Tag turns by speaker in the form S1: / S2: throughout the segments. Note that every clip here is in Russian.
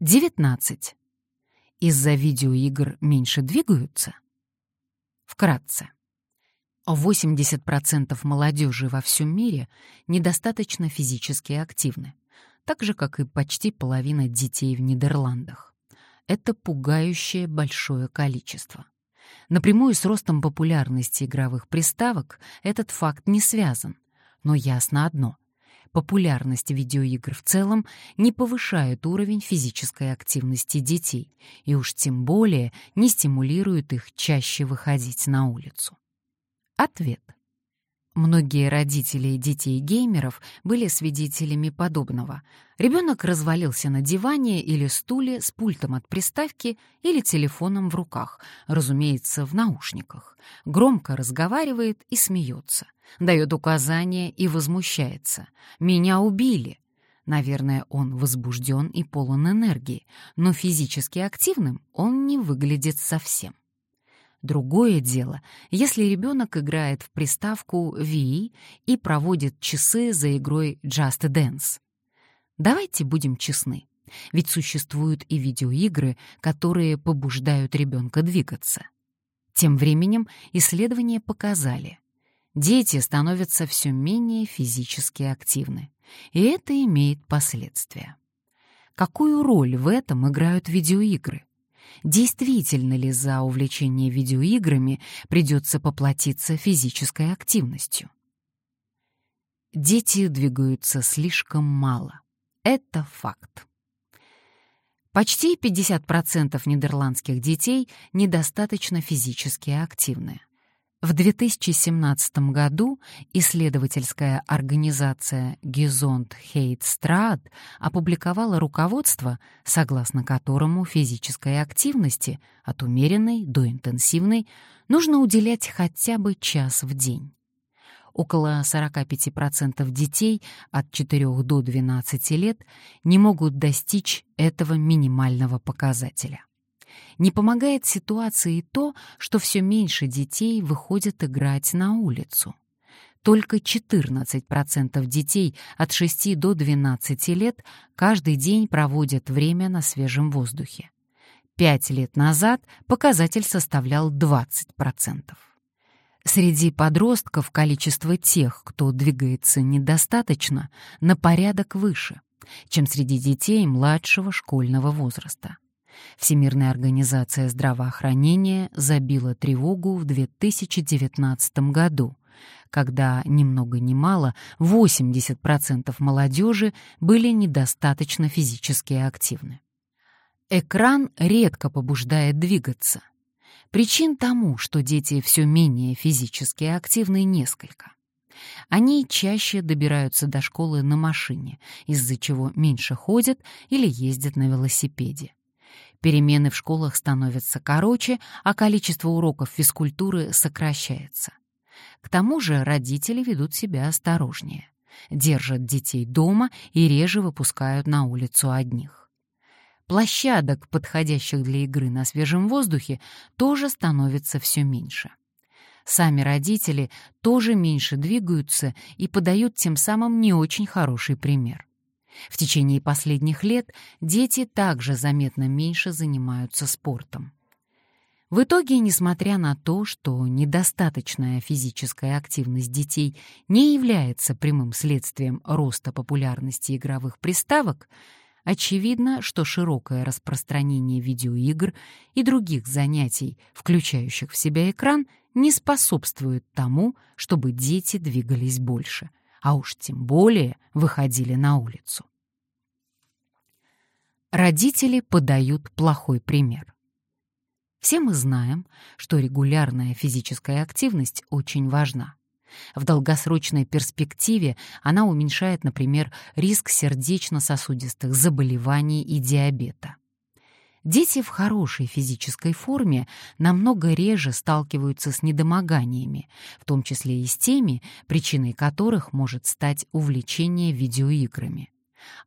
S1: 19. Из-за видеоигр меньше двигаются? Вкратце. 80% молодежи во всем мире недостаточно физически активны, так же, как и почти половина детей в Нидерландах. Это пугающее большое количество. Напрямую с ростом популярности игровых приставок этот факт не связан, но ясно одно — популярность видеоигр в целом не повышает уровень физической активности детей и уж тем более не стимулирует их чаще выходить на улицу. Ответ. Многие родители детей-геймеров были свидетелями подобного. Ребенок развалился на диване или стуле с пультом от приставки или телефоном в руках, разумеется, в наушниках. Громко разговаривает и смеется. Дает указания и возмущается. «Меня убили!» Наверное, он возбужден и полон энергии, но физически активным он не выглядит совсем. Другое дело, если ребенок играет в приставку Wii и проводит часы за игрой Just Dance. Давайте будем честны, ведь существуют и видеоигры, которые побуждают ребенка двигаться. Тем временем исследования показали, дети становятся все менее физически активны, и это имеет последствия. Какую роль в этом играют видеоигры? Действительно ли за увлечение видеоиграми придется поплатиться физической активностью. Дети двигаются слишком мало. Это факт. Почти 50% нидерландских детей недостаточно физически активны. В 2017 году исследовательская организация Гизонт Хейтстрад опубликовала руководство, согласно которому физической активности, от умеренной до интенсивной, нужно уделять хотя бы час в день. Около 45% детей от 4 до 12 лет не могут достичь этого минимального показателя. Не помогает ситуации то, что все меньше детей выходят играть на улицу. Только 14% детей от 6 до 12 лет каждый день проводят время на свежем воздухе. Пять лет назад показатель составлял 20%. Среди подростков количество тех, кто двигается недостаточно, на порядок выше, чем среди детей младшего школьного возраста. Всемирная организация здравоохранения забила тревогу в 2019 году, когда ни много ни мало 80% молодежи были недостаточно физически активны. Экран редко побуждает двигаться. Причин тому, что дети все менее физически активны, несколько. Они чаще добираются до школы на машине, из-за чего меньше ходят или ездят на велосипеде. Перемены в школах становятся короче, а количество уроков физкультуры сокращается. К тому же родители ведут себя осторожнее. Держат детей дома и реже выпускают на улицу одних. Площадок, подходящих для игры на свежем воздухе, тоже становится все меньше. Сами родители тоже меньше двигаются и подают тем самым не очень хороший пример. В течение последних лет дети также заметно меньше занимаются спортом. В итоге, несмотря на то, что недостаточная физическая активность детей не является прямым следствием роста популярности игровых приставок, очевидно, что широкое распространение видеоигр и других занятий, включающих в себя экран, не способствует тому, чтобы дети двигались больше — а уж тем более выходили на улицу. Родители подают плохой пример. Все мы знаем, что регулярная физическая активность очень важна. В долгосрочной перспективе она уменьшает, например, риск сердечно-сосудистых заболеваний и диабета. Дети в хорошей физической форме намного реже сталкиваются с недомоганиями, в том числе и с теми, причиной которых может стать увлечение видеоиграми.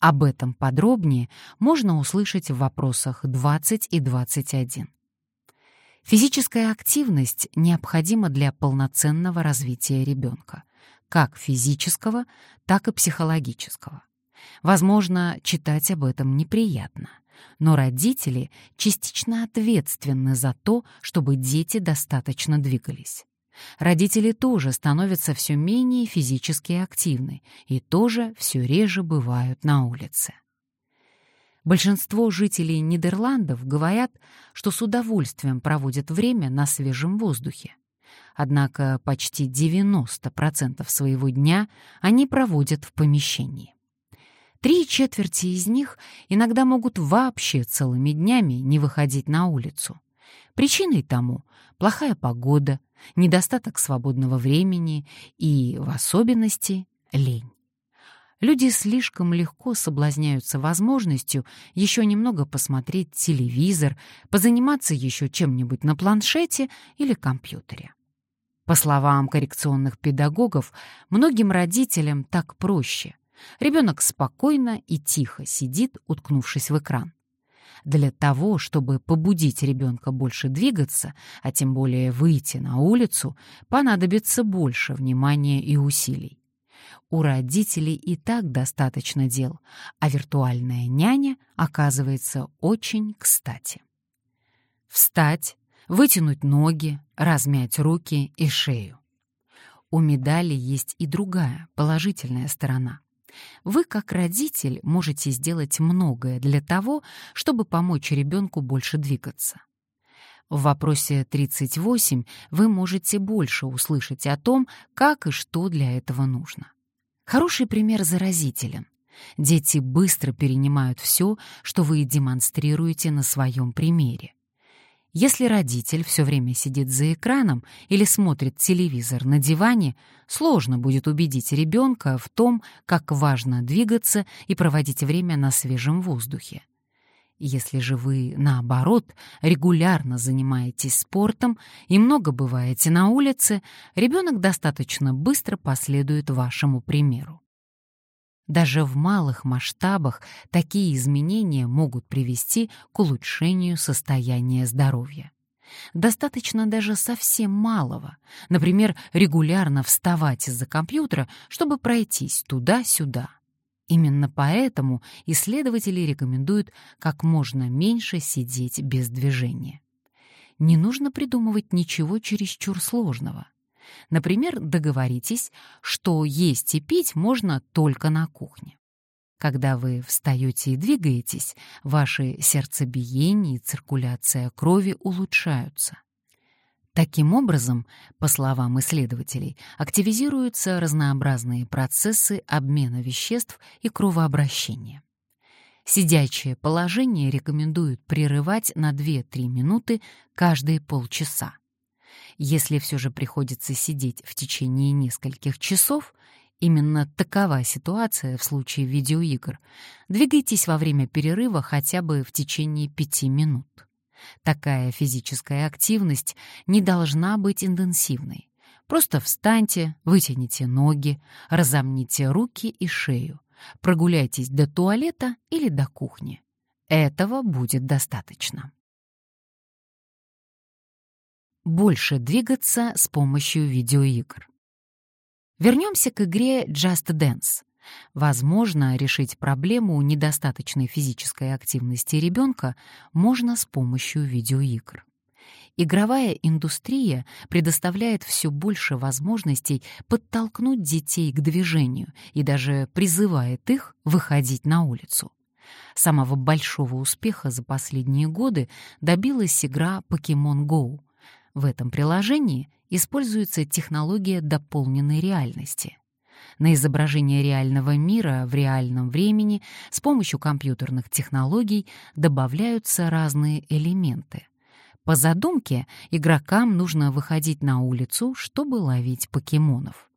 S1: Об этом подробнее можно услышать в вопросах 20 и 21. Физическая активность необходима для полноценного развития ребенка, как физического, так и психологического. Возможно, читать об этом неприятно но родители частично ответственны за то, чтобы дети достаточно двигались. Родители тоже становятся все менее физически активны и тоже все реже бывают на улице. Большинство жителей Нидерландов говорят, что с удовольствием проводят время на свежем воздухе. Однако почти 90% своего дня они проводят в помещении. Три четверти из них иногда могут вообще целыми днями не выходить на улицу. Причиной тому плохая погода, недостаток свободного времени и, в особенности, лень. Люди слишком легко соблазняются возможностью еще немного посмотреть телевизор, позаниматься еще чем-нибудь на планшете или компьютере. По словам коррекционных педагогов, многим родителям так проще. Ребенок спокойно и тихо сидит, уткнувшись в экран. Для того, чтобы побудить ребенка больше двигаться, а тем более выйти на улицу, понадобится больше внимания и усилий. У родителей и так достаточно дел, а виртуальная няня оказывается очень кстати. Встать, вытянуть ноги, размять руки и шею. У медали есть и другая, положительная сторона. Вы, как родитель, можете сделать многое для того, чтобы помочь ребенку больше двигаться. В вопросе 38 вы можете больше услышать о том, как и что для этого нужно. Хороший пример заразителен. Дети быстро перенимают все, что вы демонстрируете на своем примере. Если родитель все время сидит за экраном или смотрит телевизор на диване, сложно будет убедить ребенка в том, как важно двигаться и проводить время на свежем воздухе. Если же вы, наоборот, регулярно занимаетесь спортом и много бываете на улице, ребенок достаточно быстро последует вашему примеру. Даже в малых масштабах такие изменения могут привести к улучшению состояния здоровья. Достаточно даже совсем малого, например, регулярно вставать из-за компьютера, чтобы пройтись туда-сюда. Именно поэтому исследователи рекомендуют как можно меньше сидеть без движения. Не нужно придумывать ничего чересчур сложного. Например, договоритесь, что есть и пить можно только на кухне. Когда вы встаете и двигаетесь, ваши сердцебиение и циркуляция крови улучшаются. Таким образом, по словам исследователей, активизируются разнообразные процессы обмена веществ и кровообращения. Сидячее положение рекомендуют прерывать на 2-3 минуты каждые полчаса. Если все же приходится сидеть в течение нескольких часов, именно такова ситуация в случае видеоигр, двигайтесь во время перерыва хотя бы в течение 5 минут. Такая физическая активность не должна быть интенсивной. Просто встаньте, вытяните ноги, разомните руки и шею, прогуляйтесь до туалета или до кухни. Этого будет достаточно. Больше двигаться с помощью видеоигр. Вернемся к игре Just Dance. Возможно, решить проблему недостаточной физической активности ребенка можно с помощью видеоигр. Игровая индустрия предоставляет все больше возможностей подтолкнуть детей к движению и даже призывает их выходить на улицу. Самого большого успеха за последние годы добилась игра Pokemon Go. В этом приложении используется технология дополненной реальности — на изображение реального мира в реальном времени с помощью компьютерных технологий добавляются разные элементы. По задумке, игрокам нужно выходить на улицу, чтобы ловить покемонов.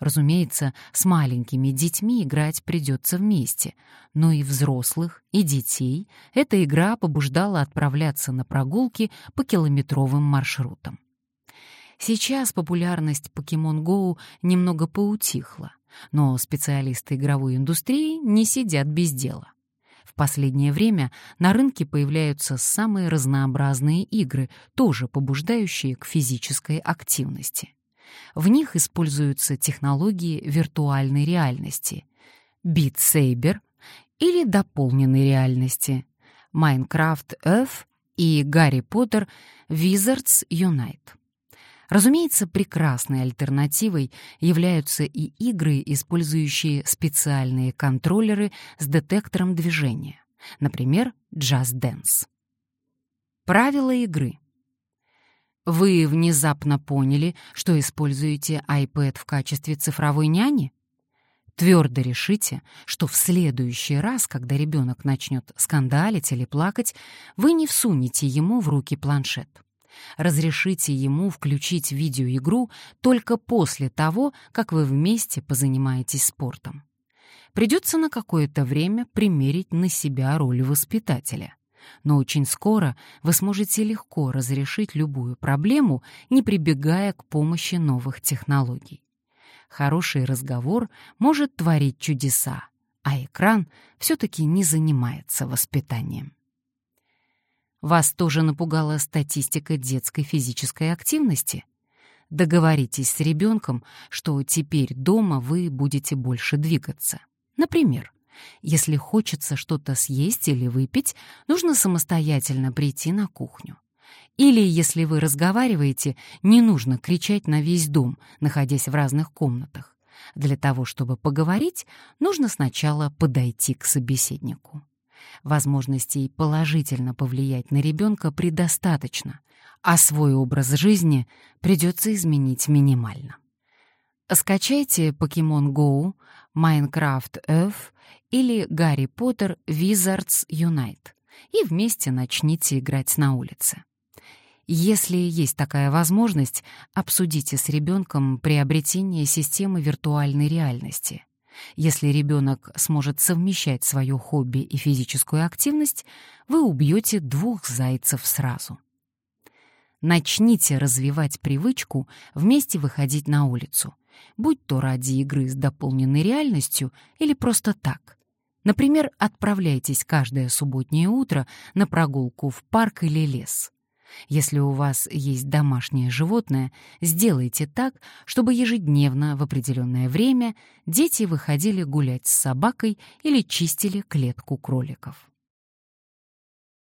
S1: Разумеется, с маленькими детьми играть придется вместе, но и взрослых, и детей эта игра побуждала отправляться на прогулки по километровым маршрутам. Сейчас популярность Pokemon Go немного поутихла, но специалисты игровой индустрии не сидят без дела. В последнее время на рынке появляются самые разнообразные игры, тоже побуждающие к физической активности. В них используются технологии виртуальной реальности, Saber или дополненной реальности, Minecraft Earth и Гарри Поттер Wizards Unite. Разумеется, прекрасной альтернативой являются и игры, использующие специальные контроллеры с детектором движения, например, Just Dance. Правила игры. Вы внезапно поняли, что используете iPad в качестве цифровой няни? Твердо решите, что в следующий раз, когда ребенок начнет скандалить или плакать, вы не всунете ему в руки планшет. Разрешите ему включить видеоигру только после того, как вы вместе позанимаетесь спортом. Придется на какое-то время примерить на себя роль воспитателя. Но очень скоро вы сможете легко разрешить любую проблему, не прибегая к помощи новых технологий. Хороший разговор может творить чудеса, а экран все-таки не занимается воспитанием. Вас тоже напугала статистика детской физической активности? Договоритесь с ребенком, что теперь дома вы будете больше двигаться. Например, если хочется что-то съесть или выпить, нужно самостоятельно прийти на кухню. Или, если вы разговариваете, не нужно кричать на весь дом, находясь в разных комнатах. Для того, чтобы поговорить, нужно сначала подойти к собеседнику. Возможностей положительно повлиять на ребенка предостаточно, а свой образ жизни придется изменить минимально. Скачайте Pokemon Go, Minecraft Earth или Гарри Поттер Wizards Unite и вместе начните играть на улице. Если есть такая возможность, обсудите с ребенком приобретение системы виртуальной реальности. Если ребенок сможет совмещать свое хобби и физическую активность, вы убьете двух зайцев сразу. Начните развивать привычку вместе выходить на улицу, будь то ради игры с дополненной реальностью или просто так. Например, отправляйтесь каждое субботнее утро на прогулку в парк или лес. Если у вас есть домашнее животное, сделайте так, чтобы ежедневно в определенное время дети выходили гулять с собакой или чистили клетку кроликов.